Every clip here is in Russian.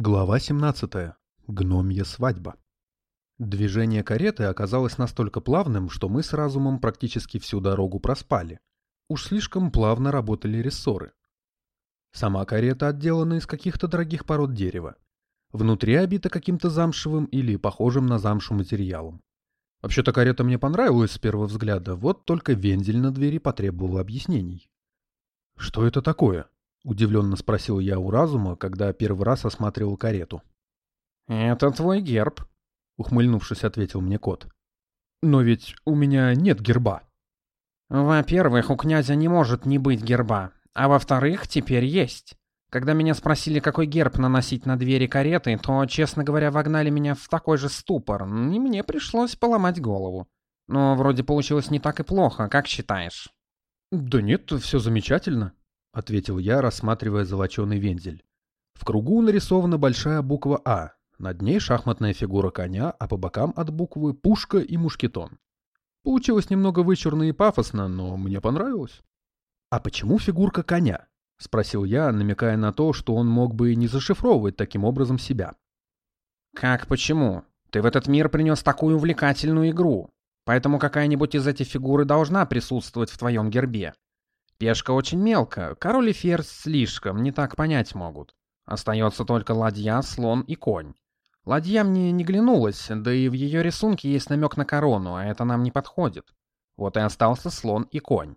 Глава 17. Гномья свадьба. Движение кареты оказалось настолько плавным, что мы с разумом практически всю дорогу проспали. Уж слишком плавно работали рессоры. Сама карета отделана из каких-то дорогих пород дерева. Внутри обита каким-то замшевым или похожим на замшу материалом. Вообще-то карета мне понравилась с первого взгляда, вот только вензель на двери потребовал объяснений. «Что это такое?» — удивленно спросил я у разума, когда первый раз осматривал карету. «Это твой герб», — ухмыльнувшись, ответил мне кот. «Но ведь у меня нет герба». «Во-первых, у князя не может не быть герба, а во-вторых, теперь есть. Когда меня спросили, какой герб наносить на двери кареты, то, честно говоря, вогнали меня в такой же ступор, и мне пришлось поломать голову. Но вроде получилось не так и плохо, как считаешь?» «Да нет, все замечательно», — ответил я, рассматривая золоченый вензель. В кругу нарисована большая буква «А», над ней шахматная фигура коня, а по бокам от буквы «пушка» и «мушкетон». Получилось немного вычурно и пафосно, но мне понравилось. «А почему фигурка коня?» — спросил я, намекая на то, что он мог бы и не зашифровывать таким образом себя. «Как почему? Ты в этот мир принес такую увлекательную игру, поэтому какая-нибудь из этих фигур должна присутствовать в твоем гербе. Пешка очень мелко, король и ферзь слишком, не так понять могут. Остается только ладья, слон и конь. Ладья мне не глянулась, да и в ее рисунке есть намек на корону, а это нам не подходит. Вот и остался слон и конь.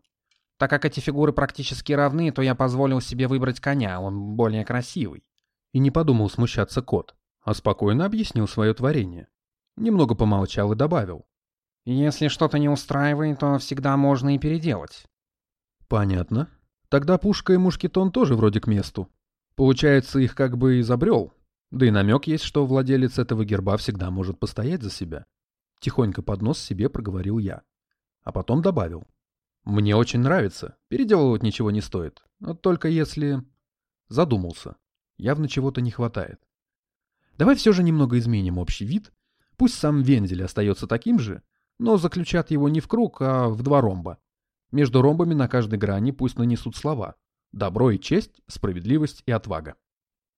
Так как эти фигуры практически равны, то я позволил себе выбрать коня, он более красивый. И не подумал смущаться кот, а спокойно объяснил свое творение. Немного помолчал и добавил. Если что-то не устраивает, то всегда можно и переделать. Понятно. Тогда пушка и мушкетон тоже вроде к месту. Получается, их как бы изобрел. Да и намек есть, что владелец этого герба всегда может постоять за себя. Тихонько под нос себе проговорил я. А потом добавил. Мне очень нравится. Переделывать ничего не стоит. Но только если... Задумался. Явно чего-то не хватает. Давай все же немного изменим общий вид. Пусть сам вензель остается таким же, но заключат его не в круг, а в два ромба. Между ромбами на каждой грани пусть нанесут слова «добро и честь», «справедливость» и «отвага».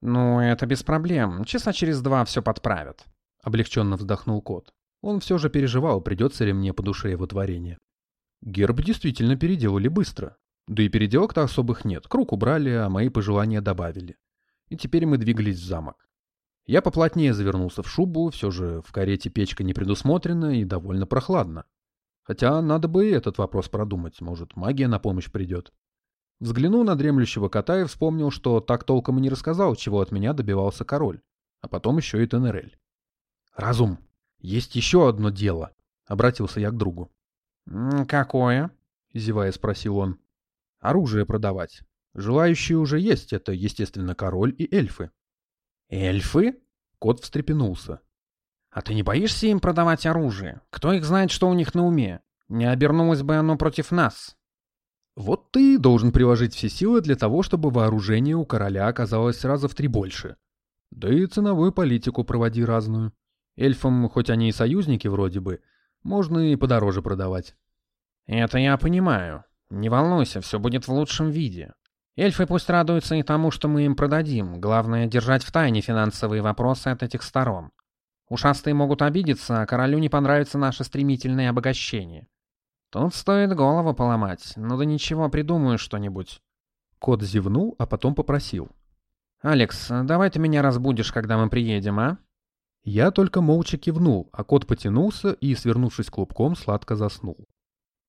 «Ну, это без проблем. Часа через два все подправят», — облегченно вздохнул кот. Он все же переживал, придется ли мне по душе его творение. Герб действительно переделали быстро. Да и переделок-то особых нет. Круг убрали, а мои пожелания добавили. И теперь мы двигались в замок. Я поплотнее завернулся в шубу, все же в карете печка не предусмотрена и довольно прохладно. Хотя надо бы и этот вопрос продумать, может, магия на помощь придет. Взглянул на дремлющего кота и вспомнил, что так толком и не рассказал, чего от меня добивался король, а потом еще и Тенерель. «Разум, есть еще одно дело», — обратился я к другу. «Какое?» — зевая спросил он. «Оружие продавать. Желающие уже есть, это, естественно, король и эльфы». «Эльфы?» — кот встрепенулся. «А ты не боишься им продавать оружие? Кто их знает, что у них на уме? Не обернулось бы оно против нас». «Вот ты должен приложить все силы для того, чтобы вооружение у короля оказалось раза в три больше. Да и ценовую политику проводи разную. Эльфам, хоть они и союзники вроде бы, можно и подороже продавать». «Это я понимаю. Не волнуйся, все будет в лучшем виде. Эльфы пусть радуются и тому, что мы им продадим. Главное — держать в тайне финансовые вопросы от этих сторон. Ушастые могут обидеться, а королю не понравится наше стремительное обогащение. Тут стоит голову поломать. Ну да ничего, придумаю что-нибудь. Кот зевнул, а потом попросил. «Алекс, давай ты меня разбудишь, когда мы приедем, а?» Я только молча кивнул, а кот потянулся и, свернувшись клубком, сладко заснул.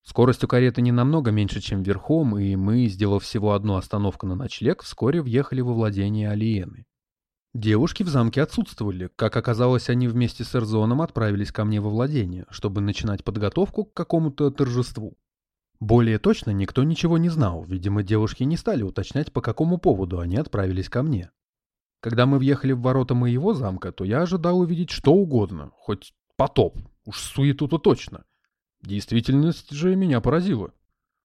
Скорость у кареты не намного меньше, чем верхом, и мы, сделав всего одну остановку на ночлег, вскоре въехали во владение Алиены. Девушки в замке отсутствовали. Как оказалось, они вместе с Эрзоном отправились ко мне во владение, чтобы начинать подготовку к какому-то торжеству. Более точно никто ничего не знал, видимо, девушки не стали уточнять, по какому поводу они отправились ко мне. Когда мы въехали в ворота моего замка, то я ожидал увидеть что угодно, хоть потоп, уж суету-то точно. Действительность же меня поразила.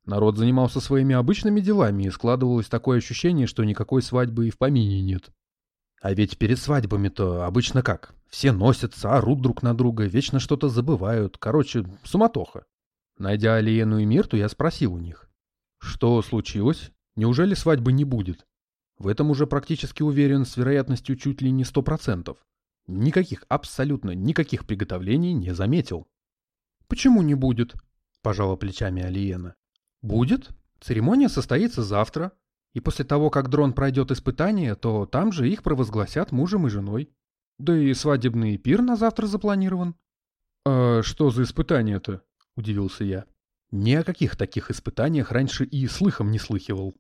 Народ занимался своими обычными делами, и складывалось такое ощущение, что никакой свадьбы и в помине нет. А ведь перед свадьбами-то обычно как? Все носятся, орут друг на друга, вечно что-то забывают. Короче, суматоха. Найдя Алиену и Мирту, я спросил у них. Что случилось? Неужели свадьбы не будет? В этом уже практически уверен с вероятностью чуть ли не сто процентов. Никаких, абсолютно никаких приготовлений не заметил. «Почему не будет?» – пожала плечами Алиена. «Будет. Церемония состоится завтра. И после того, как дрон пройдет испытание, то там же их провозгласят мужем и женой. Да и свадебный пир на завтра запланирован». «А что за испытание-то?» – удивился я. Ни о каких таких испытаниях раньше и слыхом не слыхивал.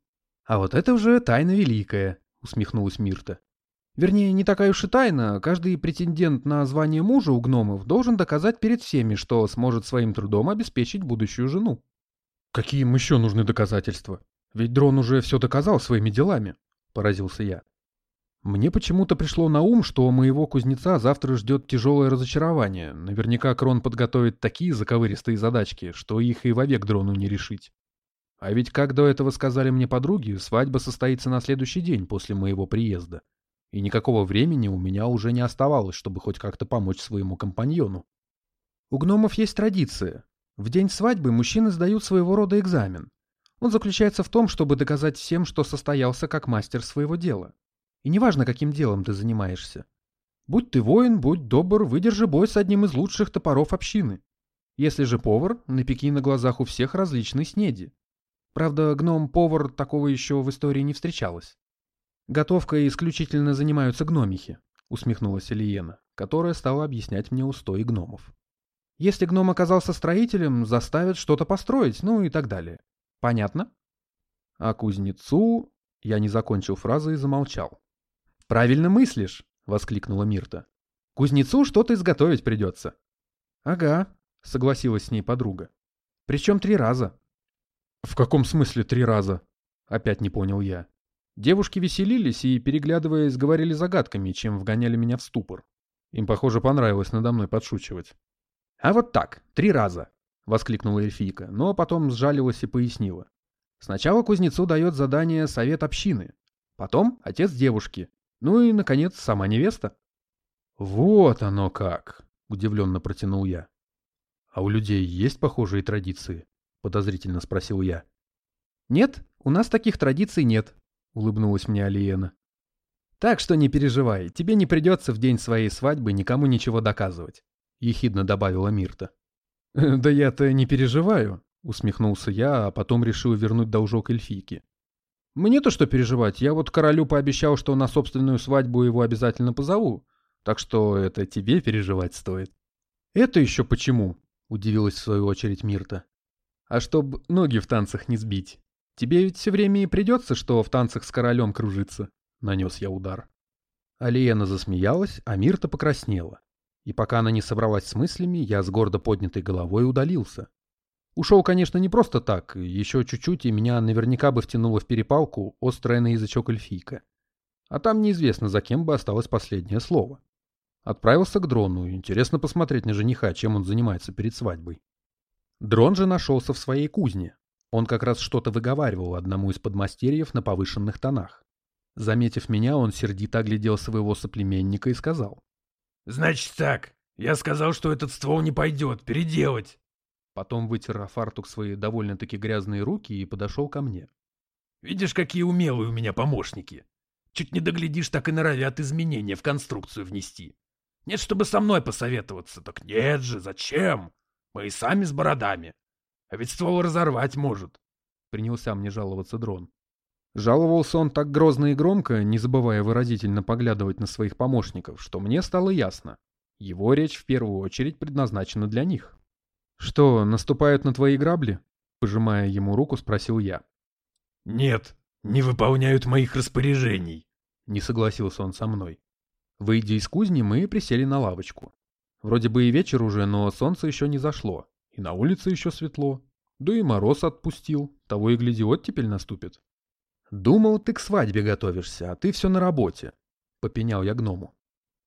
«А вот это уже тайна великая», — усмехнулась Мирта. Вернее, не такая уж и тайна. Каждый претендент на звание мужа у гномов должен доказать перед всеми, что сможет своим трудом обеспечить будущую жену. Какие им еще нужны доказательства? Ведь дрон уже все доказал своими делами, поразился я. Мне почему-то пришло на ум, что моего кузнеца завтра ждет тяжелое разочарование. Наверняка Крон подготовит такие заковыристые задачки, что их и вовек дрону не решить. А ведь, как до этого сказали мне подруги, свадьба состоится на следующий день после моего приезда. И никакого времени у меня уже не оставалось, чтобы хоть как-то помочь своему компаньону. У гномов есть традиция. В день свадьбы мужчины сдают своего рода экзамен. Он заключается в том, чтобы доказать всем, что состоялся как мастер своего дела. И неважно, каким делом ты занимаешься. Будь ты воин, будь добр, выдержи бой с одним из лучших топоров общины. Если же повар, напеки на глазах у всех различные снеди. Правда, гном-повар такого еще в истории не встречалось. Готовкой исключительно занимаются гномихи, усмехнулась Элиена, которая стала объяснять мне устои гномов. Если гном оказался строителем, заставят что-то построить, ну и так далее. Понятно? А кузнецу... Я не закончил фразы и замолчал. «Правильно мыслишь!» — воскликнула Мирта. «Кузнецу что-то изготовить придется». «Ага», — согласилась с ней подруга. «Причем три раза». «В каком смысле три раза?» — опять не понял я. Девушки веселились и, переглядываясь, говорили загадками, чем вгоняли меня в ступор. Им, похоже, понравилось надо мной подшучивать. «А вот так, три раза!» — воскликнула эльфийка, но потом сжалилась и пояснила. Сначала кузнецу дает задание совет общины, потом отец девушки, ну и, наконец, сама невеста. «Вот оно как!» — удивленно протянул я. «А у людей есть похожие традиции?» — подозрительно спросил я. «Нет, у нас таких традиций нет», — улыбнулась мне Алиена. «Так что не переживай, тебе не придется в день своей свадьбы никому ничего доказывать», — ехидно добавила Мирта. «Да я-то не переживаю», — усмехнулся я, а потом решил вернуть должок эльфийке. Мне-то что переживать, я вот королю пообещал, что на собственную свадьбу его обязательно позову, так что это тебе переживать стоит. Это еще почему? Удивилась в свою очередь Мирта. А чтоб ноги в танцах не сбить. Тебе ведь все время и придется, что в танцах с королем кружиться. Нанес я удар. Алиена засмеялась, а Мирта покраснела. И пока она не собралась с мыслями, я с гордо поднятой головой удалился. Ушел, конечно, не просто так. Еще чуть-чуть, и меня наверняка бы втянуло в перепалку острая на язычок эльфийка. А там неизвестно, за кем бы осталось последнее слово. Отправился к дрону. Интересно посмотреть на жениха, чем он занимается перед свадьбой. Дрон же нашелся в своей кузне. Он как раз что-то выговаривал одному из подмастерьев на повышенных тонах. Заметив меня, он сердито оглядел своего соплеменника и сказал. «Значит так, я сказал, что этот ствол не пойдет, переделать. Потом вытер фартук свои довольно-таки грязные руки и подошел ко мне. «Видишь, какие умелые у меня помощники. Чуть не доглядишь, так и норовят изменения в конструкцию внести. Нет, чтобы со мной посоветоваться. Так нет же, зачем? Мы и сами с бородами. А ведь ствол разорвать может». Принялся мне жаловаться дрон. Жаловался он так грозно и громко, не забывая выразительно поглядывать на своих помощников, что мне стало ясно. Его речь в первую очередь предназначена для них. «Что, наступают на твои грабли?» Пожимая ему руку, спросил я. «Нет, не выполняют моих распоряжений», — не согласился он со мной. Выйдя из кузни, мы присели на лавочку. Вроде бы и вечер уже, но солнце еще не зашло, и на улице еще светло. Да и мороз отпустил, того и гляди, оттепель наступит. «Думал, ты к свадьбе готовишься, а ты все на работе», — попенял я гному.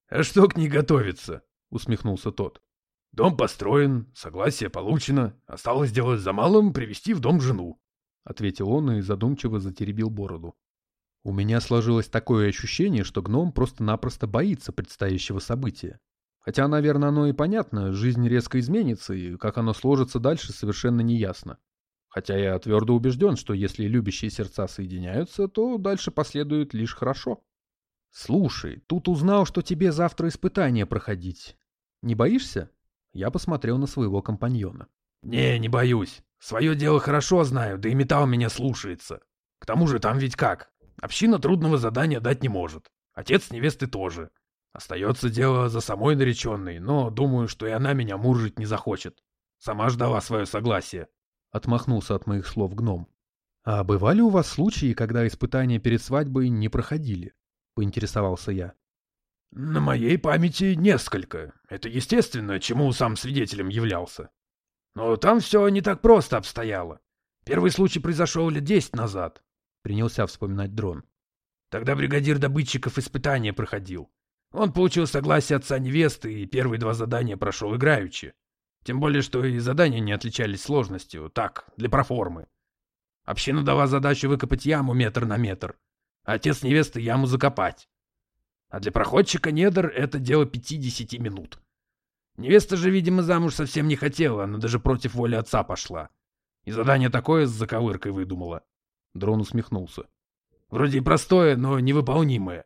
«А что к ней готовиться?» — усмехнулся тот. Дом построен, согласие получено. Осталось сделать за малым привести в дом жену. — ответил он и задумчиво затеребил бороду. У меня сложилось такое ощущение, что гном просто-напросто боится предстоящего события. Хотя, наверное, оно и понятно, жизнь резко изменится, и как оно сложится дальше, совершенно неясно. Хотя я твердо убежден, что если любящие сердца соединяются, то дальше последует лишь хорошо. Слушай, тут узнал, что тебе завтра испытание проходить. Не боишься? Я посмотрел на своего компаньона. Не, не боюсь. Свое дело хорошо знаю, да и металл меня слушается. К тому же там ведь как? Община трудного задания дать не может. Отец невесты тоже. Остается дело за самой нареченной, но думаю, что и она меня муржить не захочет. Сама ждала свое согласие. Отмахнулся от моих слов гном. А бывали у вас случаи, когда испытания перед свадьбой не проходили? Поинтересовался я. На моей памяти несколько. Это естественно, чему сам свидетелем являлся. Но там все не так просто обстояло. Первый случай произошел лет десять назад. Принялся вспоминать дрон. Тогда бригадир добытчиков испытания проходил. Он получил согласие отца невесты и первые два задания прошел играючи. Тем более, что и задания не отличались сложностью, так, для проформы. Община дала задачу выкопать яму метр на метр, а отец невесты яму закопать. А для проходчика недр это дело 50 минут. Невеста же, видимо, замуж совсем не хотела, она даже против воли отца пошла. И задание такое с заковыркой выдумала. Дрон усмехнулся. Вроде и простое, но невыполнимое.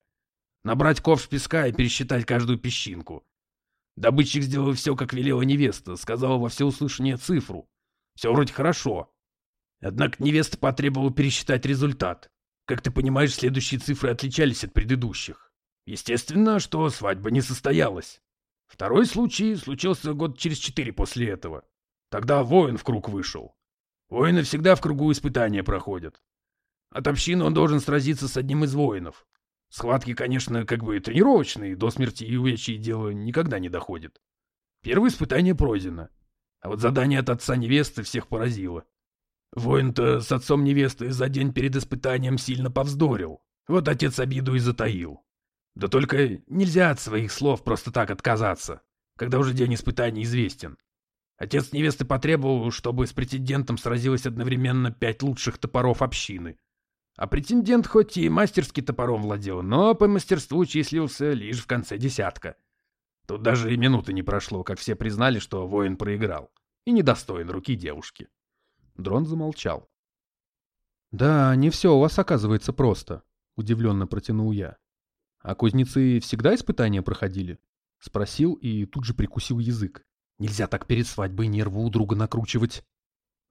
Набрать ковш песка и пересчитать каждую песчинку. Добытчик сделал все, как велела невеста, сказала во всеуслышание цифру. Все вроде хорошо. Однако невеста потребовала пересчитать результат. Как ты понимаешь, следующие цифры отличались от предыдущих. Естественно, что свадьба не состоялась. Второй случай случился год через четыре после этого. Тогда воин в круг вышел. Воины всегда в кругу испытания проходят. От общины он должен сразиться с одним из воинов. Схватки, конечно, как бы тренировочные, до смерти и увечья дело никогда не доходит. Первое испытание пройдено. А вот задание от отца невесты всех поразило. Воин-то с отцом невесты за день перед испытанием сильно повздорил. Вот отец обиду и затаил. Да только нельзя от своих слов просто так отказаться, когда уже день испытаний известен. Отец невесты потребовал, чтобы с претендентом сразилось одновременно пять лучших топоров общины. А претендент хоть и мастерски топором владел, но по мастерству числился лишь в конце десятка. Тут даже и минуты не прошло, как все признали, что воин проиграл. И недостоин руки девушки. Дрон замолчал. «Да, не все у вас оказывается просто», — удивленно протянул я. «А кузнецы всегда испытания проходили?» — спросил и тут же прикусил язык. «Нельзя так перед свадьбой нервы у друга накручивать».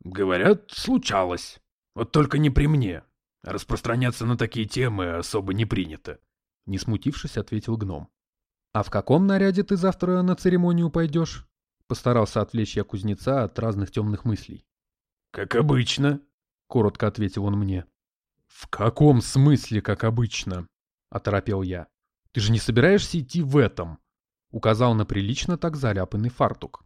«Говорят, случалось. Вот только не при мне. Распространяться на такие темы особо не принято. Не смутившись, ответил гном. А в каком наряде ты завтра на церемонию пойдешь? Постарался отвлечь я кузнеца от разных темных мыслей. Как обычно, коротко ответил он мне. В каком смысле, как обычно? Оторопел я. Ты же не собираешься идти в этом? Указал на прилично так заляпанный фартук.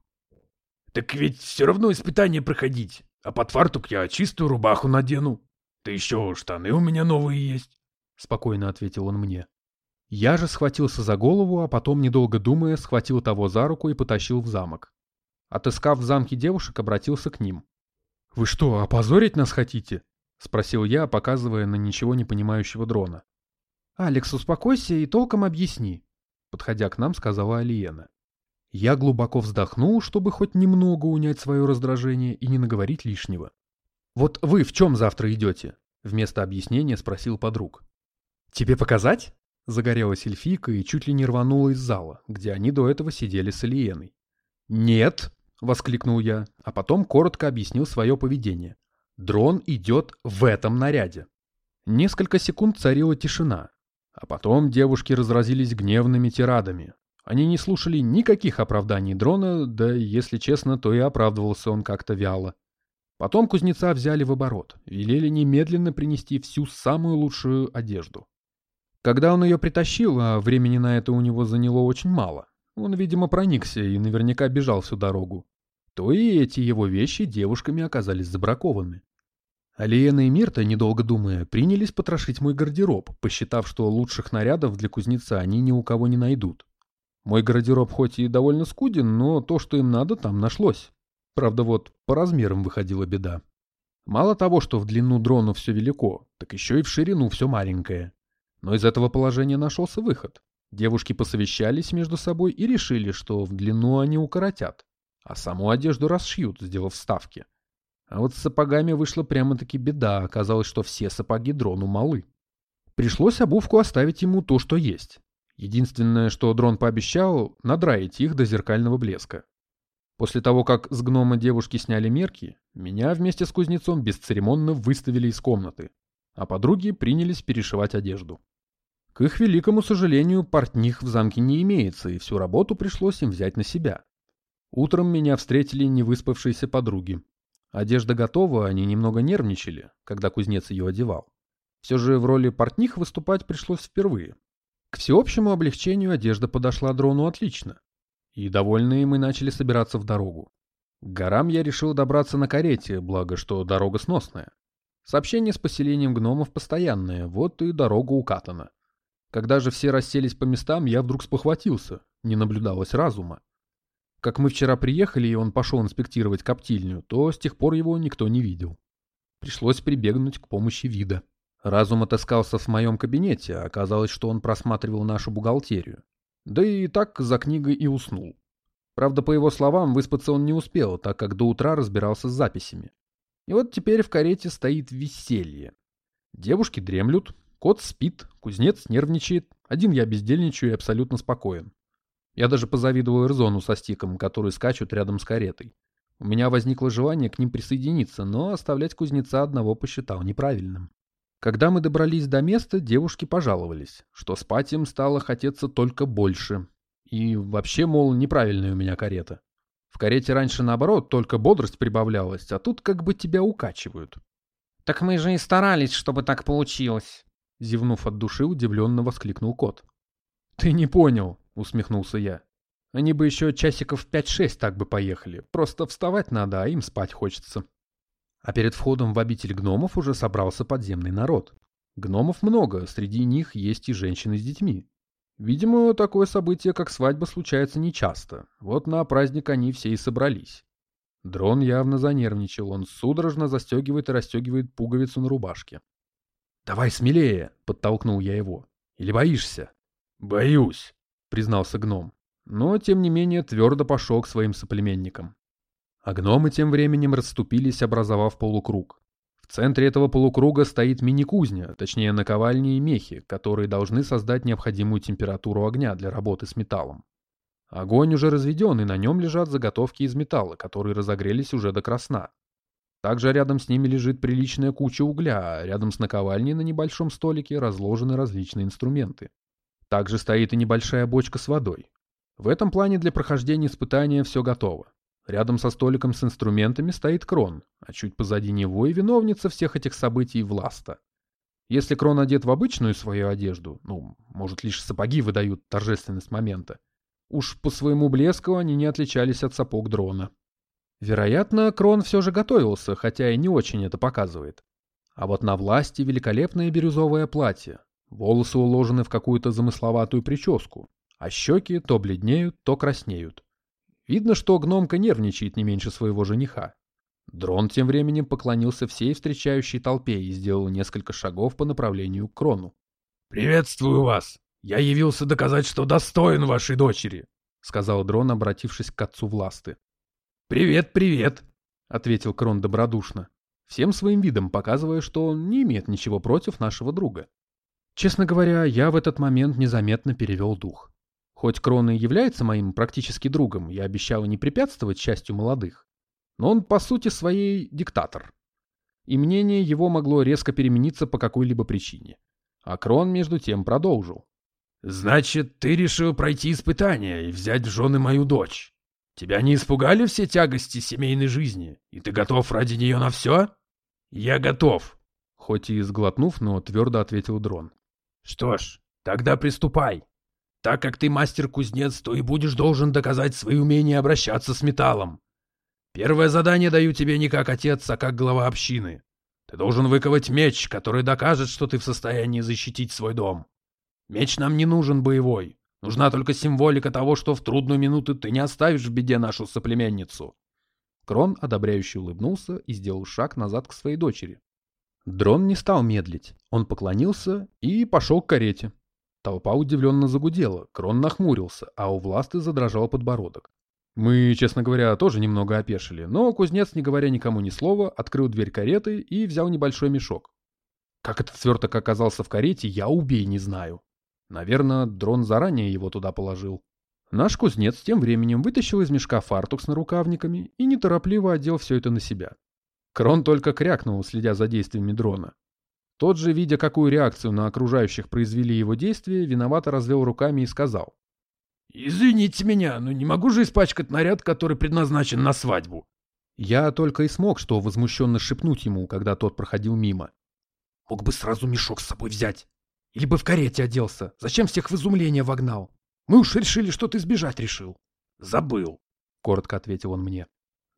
Так ведь все равно испытание проходить, а под фартук я чистую рубаху надену. «Да еще штаны у меня новые есть», — спокойно ответил он мне. Я же схватился за голову, а потом, недолго думая, схватил того за руку и потащил в замок. Отыскав в замке девушек, обратился к ним. «Вы что, опозорить нас хотите?» — спросил я, показывая на ничего не понимающего дрона. «Алекс, успокойся и толком объясни», — подходя к нам, сказала Алиена. Я глубоко вздохнул, чтобы хоть немного унять свое раздражение и не наговорить лишнего. «Вот вы в чем завтра идете?» — вместо объяснения спросил подруг. «Тебе показать?» — загорелась эльфийка и чуть ли не рванула из зала, где они до этого сидели с Алиеной. «Нет!» — воскликнул я, а потом коротко объяснил свое поведение. «Дрон идет в этом наряде». Несколько секунд царила тишина, а потом девушки разразились гневными тирадами. Они не слушали никаких оправданий дрона, да, если честно, то и оправдывался он как-то вяло. Потом кузнеца взяли в оборот, велели немедленно принести всю самую лучшую одежду. Когда он ее притащил, а времени на это у него заняло очень мало, он, видимо, проникся и наверняка бежал всю дорогу, то и эти его вещи девушками оказались забракованы. Алиена и Мирта, недолго думая, принялись потрошить мой гардероб, посчитав, что лучших нарядов для кузнеца они ни у кого не найдут. Мой гардероб хоть и довольно скуден, но то, что им надо, там нашлось. Правда, вот по размерам выходила беда. Мало того, что в длину дрона все велико, так еще и в ширину все маленькое. Но из этого положения нашелся выход. Девушки посовещались между собой и решили, что в длину они укоротят, а саму одежду расшьют, сделав вставки. А вот с сапогами вышла прямо-таки беда, оказалось, что все сапоги дрону малы. Пришлось обувку оставить ему то, что есть. Единственное, что дрон пообещал, надраить их до зеркального блеска. После того, как с гнома девушки сняли мерки, меня вместе с кузнецом бесцеремонно выставили из комнаты, а подруги принялись перешивать одежду. К их великому сожалению, портних в замке не имеется, и всю работу пришлось им взять на себя. Утром меня встретили невыспавшиеся подруги. Одежда готова, они немного нервничали, когда кузнец ее одевал. Все же в роли портних выступать пришлось впервые. К всеобщему облегчению одежда подошла дрону отлично. И довольные мы начали собираться в дорогу. К горам я решил добраться на карете, благо что дорога сносная. Сообщение с поселением гномов постоянное, вот и дорога укатана. Когда же все расселись по местам, я вдруг спохватился, не наблюдалось разума. Как мы вчера приехали, и он пошел инспектировать коптильню, то с тех пор его никто не видел. Пришлось прибегнуть к помощи вида. Разум отыскался в моем кабинете, а оказалось, что он просматривал нашу бухгалтерию. Да и так за книгой и уснул. Правда, по его словам, выспаться он не успел, так как до утра разбирался с записями. И вот теперь в карете стоит веселье. Девушки дремлют, кот спит, кузнец нервничает, один я бездельничаю и абсолютно спокоен. Я даже позавидовал Эрзону со Стиком, которые скачут рядом с каретой. У меня возникло желание к ним присоединиться, но оставлять кузнеца одного посчитал неправильным. Когда мы добрались до места, девушки пожаловались, что спать им стало хотеться только больше. И вообще, мол, неправильная у меня карета. В карете раньше, наоборот, только бодрость прибавлялась, а тут как бы тебя укачивают. «Так мы же и старались, чтобы так получилось», — зевнув от души, удивленно воскликнул кот. «Ты не понял усмехнулся я. Они бы еще часиков 5-6 так бы поехали. Просто вставать надо, а им спать хочется. А перед входом в обитель гномов уже собрался подземный народ. Гномов много, среди них есть и женщины с детьми. Видимо, такое событие, как свадьба, случается нечасто. Вот на праздник они все и собрались. Дрон явно занервничал, он судорожно застегивает и расстегивает пуговицу на рубашке. «Давай смелее!» — подтолкнул я его. «Или боишься?» «Боюсь!» — признался гном. Но, тем не менее, твердо пошел к своим соплеменникам. А гномы тем временем расступились, образовав полукруг. В центре этого полукруга стоит мини-кузня, точнее наковальни и мехи, которые должны создать необходимую температуру огня для работы с металлом. Огонь уже разведен, и на нем лежат заготовки из металла, которые разогрелись уже до красна. Также рядом с ними лежит приличная куча угля, а рядом с наковальней на небольшом столике разложены различные инструменты. Также стоит и небольшая бочка с водой. В этом плане для прохождения испытания все готово. Рядом со столиком с инструментами стоит Крон, а чуть позади него и виновница всех этих событий Власта. Если Крон одет в обычную свою одежду, ну, может, лишь сапоги выдают торжественность момента, уж по своему блеску они не отличались от сапог дрона. Вероятно, Крон все же готовился, хотя и не очень это показывает. А вот на власти великолепное бирюзовое платье, Волосы уложены в какую-то замысловатую прическу, а щеки то бледнеют, то краснеют. Видно, что гномка нервничает не меньше своего жениха. Дрон тем временем поклонился всей встречающей толпе и сделал несколько шагов по направлению к Крону. «Приветствую вас! Я явился доказать, что достоин вашей дочери!» — сказал Дрон, обратившись к отцу Власты. «Привет, привет!» — ответил Крон добродушно, всем своим видом показывая, что он не имеет ничего против нашего друга. Честно говоря, я в этот момент незаметно перевел дух. Хоть Крон и является моим практически другом, я обещал не препятствовать счастью молодых. Но он по сути своей диктатор. И мнение его могло резко перемениться по какой-либо причине. А Крон между тем продолжил. «Значит, ты решил пройти испытание и взять в жены мою дочь. Тебя не испугали все тягости семейной жизни, и ты готов ради нее на все?» «Я готов», — хоть и сглотнув, но твердо ответил Дрон. Что ж, тогда приступай. Так как ты мастер-кузнец, то и будешь должен доказать свои умения обращаться с металлом. Первое задание даю тебе не как отец, а как глава общины. Ты должен выковать меч, который докажет, что ты в состоянии защитить свой дом. Меч нам не нужен боевой. Нужна только символика того, что в трудную минуту ты не оставишь в беде нашу соплеменницу. Крон одобряюще улыбнулся и сделал шаг назад к своей дочери. Дрон не стал медлить. Он поклонился и пошел к карете. Толпа удивленно загудела, Крон нахмурился, а у Власты задрожал подбородок. Мы, честно говоря, тоже немного опешили, но кузнец, не говоря никому ни слова, открыл дверь кареты и взял небольшой мешок. Как этот сверток оказался в карете, я убей не знаю. Наверное, дрон заранее его туда положил. Наш кузнец тем временем вытащил из мешка фартук с нарукавниками и неторопливо одел все это на себя. Крон только крякнул, следя за действиями дрона. Тот же, видя, какую реакцию на окружающих произвели его действия, виновато развел руками и сказал. «Извините меня, но не могу же испачкать наряд, который предназначен на свадьбу». Я только и смог, что возмущенно шепнуть ему, когда тот проходил мимо. «Мог бы сразу мешок с собой взять. Или бы в карете оделся. Зачем всех в изумление вогнал? Мы уж решили, что ты сбежать решил». «Забыл», — коротко ответил он мне.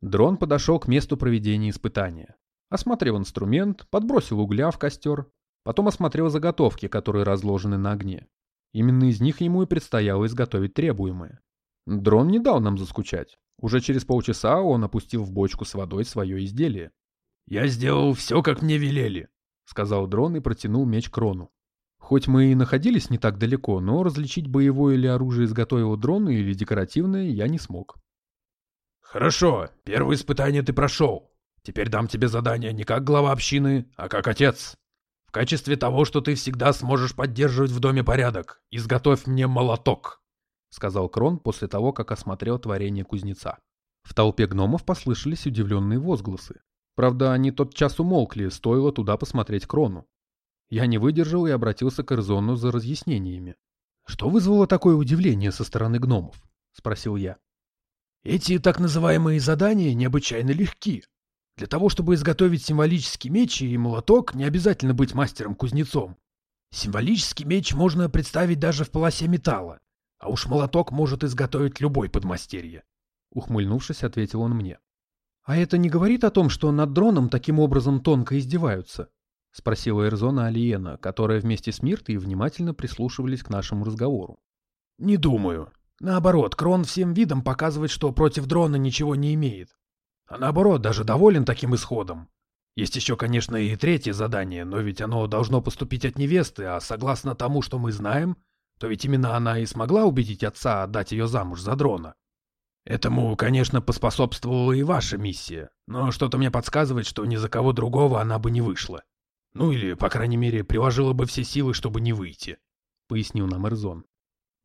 Дрон подошел к месту проведения испытания. Осмотрел инструмент, подбросил угля в костер, потом осмотрел заготовки, которые разложены на огне. Именно из них ему и предстояло изготовить требуемое. Дрон не дал нам заскучать. Уже через полчаса он опустил в бочку с водой свое изделие. «Я сделал все, как мне велели», — сказал дрон и протянул меч Крону. Хоть мы и находились не так далеко, но различить боевое ли оружие изготовил дрон или декоративное я не смог. «Хорошо, первое испытание ты прошел. Теперь дам тебе задание не как глава общины, а как отец. В качестве того, что ты всегда сможешь поддерживать в доме порядок, изготовь мне молоток», — сказал Крон после того, как осмотрел творение кузнеца. В толпе гномов послышались удивленные возгласы. Правда, они тотчас умолкли, стоило туда посмотреть Крону. Я не выдержал и обратился к Эрзону за разъяснениями. «Что вызвало такое удивление со стороны гномов?» — спросил я. «Эти так называемые задания необычайно легки. Для того, чтобы изготовить символический меч и молоток, не обязательно быть мастером-кузнецом. Символический меч можно представить даже в полосе металла, а уж молоток может изготовить любой подмастерье. Ухмыльнувшись, ответил он мне. «А это не говорит о том, что над дроном таким образом тонко издеваются?» — спросила Эрзона Алиена, которая вместе с Миртой внимательно прислушивались к нашему разговору. «Не думаю. Наоборот, Крон всем видом показывает, что против дрона ничего не имеет. А наоборот, даже доволен таким исходом. Есть еще, конечно, и третье задание, но ведь оно должно поступить от невесты, а согласно тому, что мы знаем, то ведь именно она и смогла убедить отца отдать ее замуж за дрона. Этому, конечно, поспособствовала и ваша миссия, но что-то мне подсказывает, что ни за кого другого она бы не вышла. Ну или, по крайней мере, приложила бы все силы, чтобы не выйти, — пояснил нам Эрзон.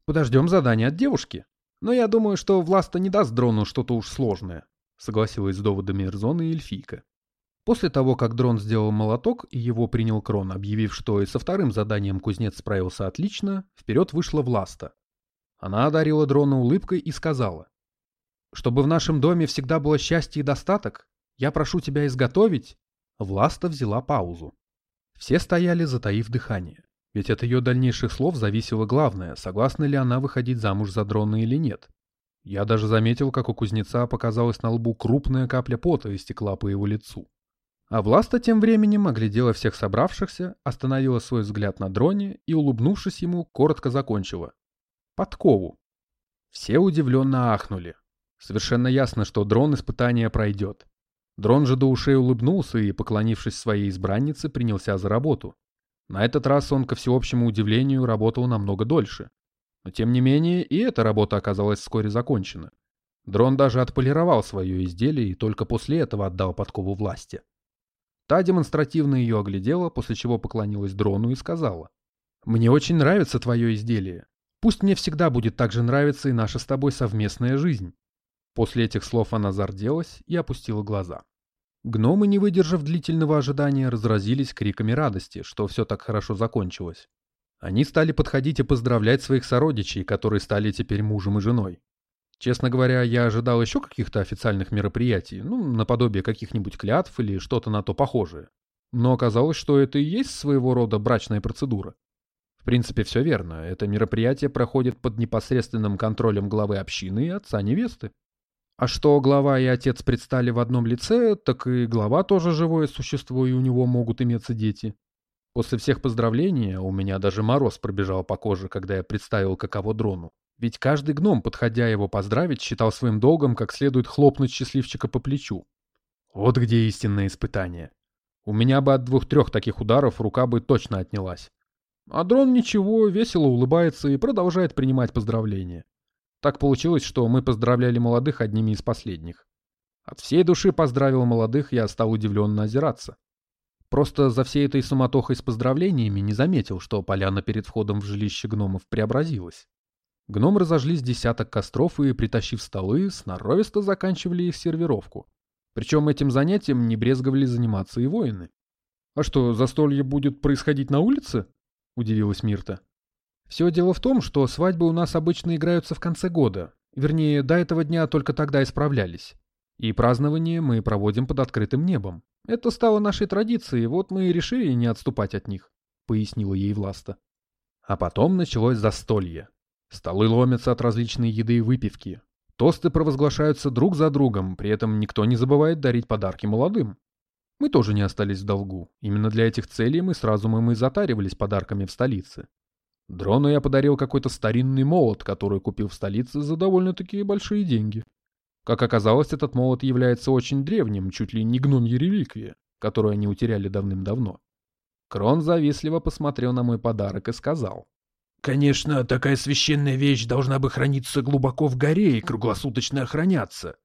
Подождем задание от девушки. Но я думаю, что Власта не даст дрону что-то уж сложное. Согласилась с доводами Эрзона и Эльфийка. После того, как дрон сделал молоток и его принял Крон, объявив, что и со вторым заданием кузнец справился отлично, вперед вышла Власта. Она одарила дрона улыбкой и сказала. «Чтобы в нашем доме всегда было счастье и достаток, я прошу тебя изготовить...» Власта взяла паузу. Все стояли, затаив дыхание. Ведь от ее дальнейших слов зависело главное, согласна ли она выходить замуж за дрона или нет. Я даже заметил, как у кузнеца показалась на лбу крупная капля пота и стекла по его лицу. А Власта тем временем оглядела всех собравшихся, остановила свой взгляд на дроне и, улыбнувшись ему, коротко закончила. Подкову. Все удивленно ахнули. Совершенно ясно, что дрон испытания пройдет. Дрон же до ушей улыбнулся и, поклонившись своей избраннице, принялся за работу. На этот раз он, ко всеобщему удивлению, работал намного дольше. Но тем не менее и эта работа оказалась вскоре закончена. Дрон даже отполировал свое изделие и только после этого отдал подкову власти. Та демонстративно ее оглядела, после чего поклонилась дрону и сказала. «Мне очень нравится твое изделие. Пусть мне всегда будет так же нравиться и наша с тобой совместная жизнь». После этих слов она зарделась и опустила глаза. Гномы, не выдержав длительного ожидания, разразились криками радости, что все так хорошо закончилось. Они стали подходить и поздравлять своих сородичей, которые стали теперь мужем и женой. Честно говоря, я ожидал еще каких-то официальных мероприятий, ну, наподобие каких-нибудь клятв или что-то на то похожее. Но оказалось, что это и есть своего рода брачная процедура. В принципе, все верно. Это мероприятие проходит под непосредственным контролем главы общины и отца невесты. А что глава и отец предстали в одном лице, так и глава тоже живое существо, и у него могут иметься дети. После всех поздравлений у меня даже мороз пробежал по коже, когда я представил, каково дрону. Ведь каждый гном, подходя его поздравить, считал своим долгом как следует хлопнуть счастливчика по плечу. Вот где истинное испытание. У меня бы от двух-трех таких ударов рука бы точно отнялась. А дрон ничего, весело улыбается и продолжает принимать поздравления. Так получилось, что мы поздравляли молодых одними из последних. От всей души поздравил молодых, я стал удивленно озираться. Просто за всей этой суматохой с поздравлениями не заметил, что поляна перед входом в жилище гномов преобразилась. Гном разожгли десяток костров и, притащив столы, сноровисто заканчивали их сервировку. Причем этим занятием не брезговали заниматься и воины. «А что, застолье будет происходить на улице?» — удивилась Мирта. «Все дело в том, что свадьбы у нас обычно играются в конце года. Вернее, до этого дня только тогда исправлялись. И празднование мы проводим под открытым небом. Это стало нашей традицией, вот мы и решили не отступать от них», — пояснила ей Власта. А потом началось застолье. Столы ломятся от различной еды и выпивки. Тосты провозглашаются друг за другом, при этом никто не забывает дарить подарки молодым. Мы тоже не остались в долгу. Именно для этих целей мы с разумом и затаривались подарками в столице. Дрону я подарил какой-то старинный молот, который купил в столице за довольно-таки большие деньги. Как оказалось, этот молот является очень древним, чуть ли не гномьей реликвией, которую они утеряли давным-давно. Крон завистливо посмотрел на мой подарок и сказал. Конечно, такая священная вещь должна бы храниться глубоко в горе и круглосуточно охраняться.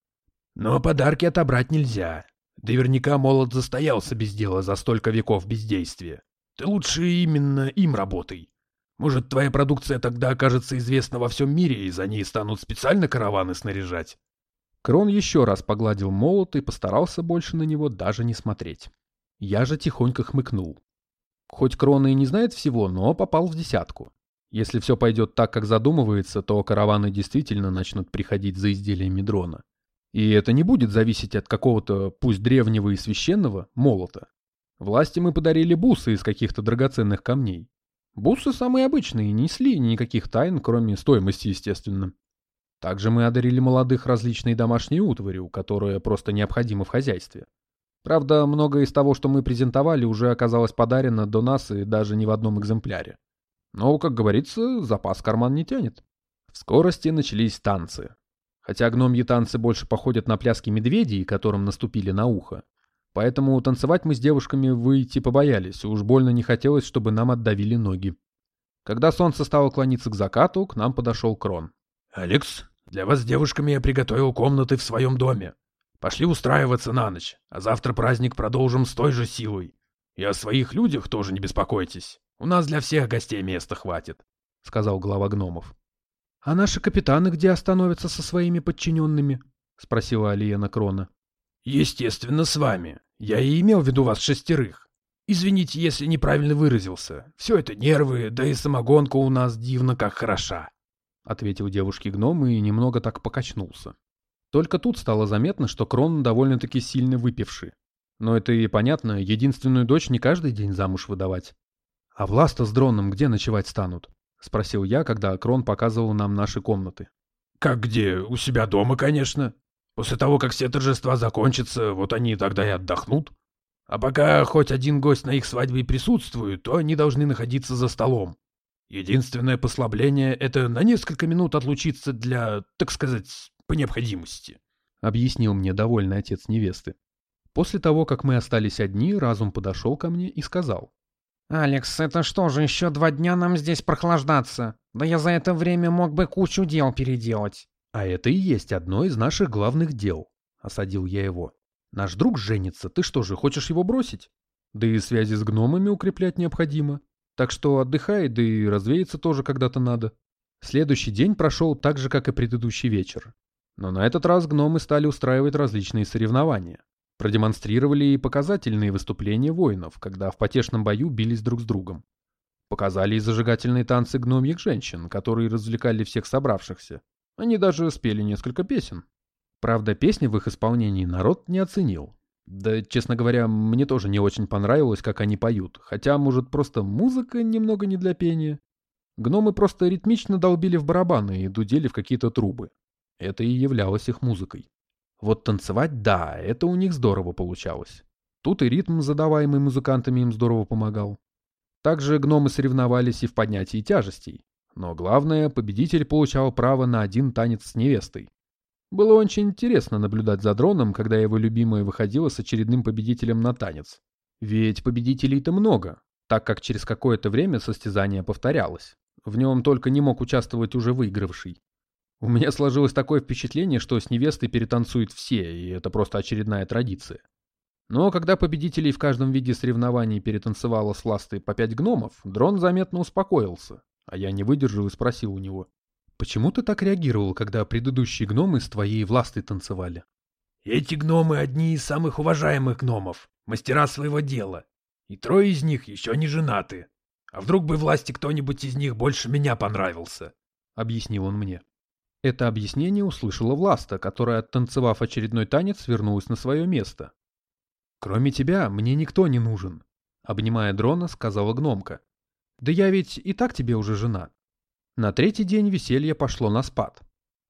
Но подарки отобрать нельзя. Наверняка молот застоялся без дела за столько веков бездействия. Ты лучше именно им работай. Может, твоя продукция тогда окажется известна во всем мире, и за ней станут специально караваны снаряжать. Крон еще раз погладил молот и постарался больше на него даже не смотреть. Я же тихонько хмыкнул. Хоть Крон и не знает всего, но попал в десятку. Если все пойдет так, как задумывается, то караваны действительно начнут приходить за изделиями дрона. И это не будет зависеть от какого-то, пусть древнего и священного, молота. Власти мы подарили бусы из каких-то драгоценных камней. Бусы самые обычные, не несли никаких тайн, кроме стоимости, естественно. Также мы одарили молодых различной домашней утварью, которая просто необходима в хозяйстве. Правда, многое из того, что мы презентовали, уже оказалось подарено до нас и даже не в одном экземпляре. Но, как говорится, запас карман не тянет. В скорости начались танцы. Хотя гномьи танцы больше походят на пляски медведей, которым наступили на ухо. Поэтому танцевать мы с девушками выйти побоялись, уж больно не хотелось, чтобы нам отдавили ноги. Когда солнце стало клониться к закату, к нам подошел Крон. «Алекс, для вас с девушками я приготовил комнаты в своем доме. Пошли устраиваться на ночь, а завтра праздник продолжим с той же силой. И о своих людях тоже не беспокойтесь. У нас для всех гостей места хватит», — сказал глава гномов. «А наши капитаны где остановятся со своими подчиненными?» — спросила Алиена Крона. «Естественно, с вами. Я и имел в виду вас шестерых. Извините, если неправильно выразился. Все это нервы, да и самогонка у нас дивно как хороша. — ответил девушке гном и немного так покачнулся. Только тут стало заметно, что Крон довольно-таки сильно выпивший. Но это и понятно, единственную дочь не каждый день замуж выдавать. «А Власта с дроном где ночевать станут?» — спросил я, когда Крон показывал нам наши комнаты. «Как где? У себя дома, конечно. После того, как все торжества закончатся, вот они тогда и отдохнут. А пока хоть один гость на их свадьбе присутствует, то они должны находиться за столом. Единственное послабление — это на несколько минут отлучиться для, так сказать, по необходимости», — объяснил мне довольный отец невесты. После того, как мы остались одни, разум подошел ко мне и сказал. «Алекс, это что же, еще два дня нам здесь прохлаждаться? Да я за это время мог бы кучу дел переделать». «А это и есть одно из наших главных дел», — осадил я его. «Наш друг женится, ты что же, хочешь его бросить? Да и связи с гномами укреплять необходимо. Так что отдыхай, да и развеяться тоже когда-то надо. Следующий день прошел так же, как и предыдущий вечер. Но на этот раз гномы стали устраивать различные соревнования. Продемонстрировали и показательные выступления воинов, когда в потешном бою бились друг с другом. Показали и зажигательные танцы гномьих женщин, которые развлекали всех собравшихся. Они даже спели несколько песен. Правда, песни в их исполнении народ не оценил. Да, честно говоря, мне тоже не очень понравилось, как они поют, хотя, может, просто музыка немного не для пения. Гномы просто ритмично долбили в барабаны и дудели в какие-то трубы. Это и являлось их музыкой. Вот танцевать, да, это у них здорово получалось. Тут и ритм, задаваемый музыкантами, им здорово помогал. Также гномы соревновались и в поднятии тяжестей. Но главное, победитель получал право на один танец с невестой. Было очень интересно наблюдать за дроном, когда его любимая выходила с очередным победителем на танец. Ведь победителей-то много, так как через какое-то время состязание повторялось. В нем только не мог участвовать уже выигравший. У меня сложилось такое впечатление, что с невестой перетанцуют все, и это просто очередная традиция. Но когда победителей в каждом виде соревнований перетанцевало с ластой по пять гномов, дрон заметно успокоился, а я не выдержал и спросил у него, «Почему ты так реагировал, когда предыдущие гномы с твоей властой танцевали?» «Эти гномы одни из самых уважаемых гномов, мастера своего дела, и трое из них еще не женаты. А вдруг бы власти кто-нибудь из них больше меня понравился?» — объяснил он мне. Это объяснение услышала Власта, которая, оттанцевав очередной танец, вернулась на свое место. «Кроме тебя, мне никто не нужен», — обнимая дрона, сказала гномка. «Да я ведь и так тебе уже жена». На третий день веселье пошло на спад.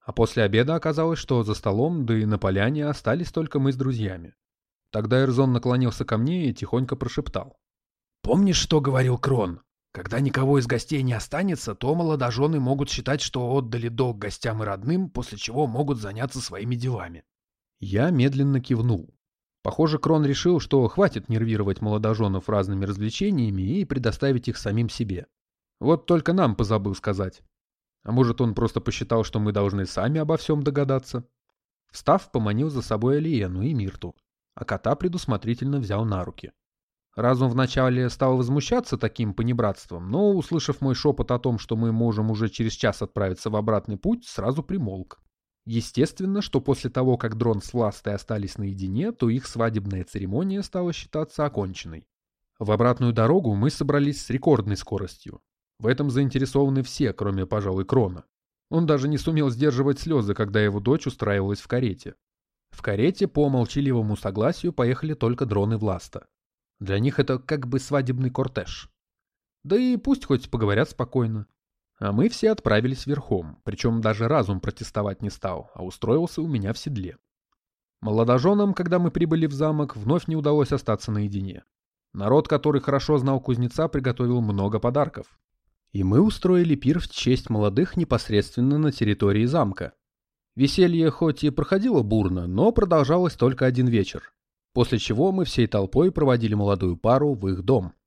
А после обеда оказалось, что за столом, да и на поляне остались только мы с друзьями. Тогда Эрзон наклонился ко мне и тихонько прошептал. «Помнишь, что говорил Крон? Когда никого из гостей не останется, то молодожены могут считать, что отдали долг гостям и родным, после чего могут заняться своими делами. Я медленно кивнул. Похоже, Крон решил, что хватит нервировать молодоженов разными развлечениями и предоставить их самим себе. Вот только нам позабыл сказать. А может, он просто посчитал, что мы должны сами обо всем догадаться? Встав, поманил за собой Алиену и Мирту, а кота предусмотрительно взял на руки. Разум вначале стал возмущаться таким понебратством, но, услышав мой шепот о том, что мы можем уже через час отправиться в обратный путь, сразу примолк. Естественно, что после того, как дрон с Властой остались наедине, то их свадебная церемония стала считаться оконченной. В обратную дорогу мы собрались с рекордной скоростью. В этом заинтересованы все, кроме, пожалуй, Крона. Он даже не сумел сдерживать слезы, когда его дочь устраивалась в карете. В карете по молчаливому согласию поехали только дроны Власта. Для них это как бы свадебный кортеж. Да и пусть хоть поговорят спокойно. А мы все отправились верхом, причем даже разум протестовать не стал, а устроился у меня в седле. Молодоженам, когда мы прибыли в замок, вновь не удалось остаться наедине. Народ, который хорошо знал кузнеца, приготовил много подарков. И мы устроили пир в честь молодых непосредственно на территории замка. Веселье хоть и проходило бурно, но продолжалось только один вечер после чего мы всей толпой проводили молодую пару в их дом.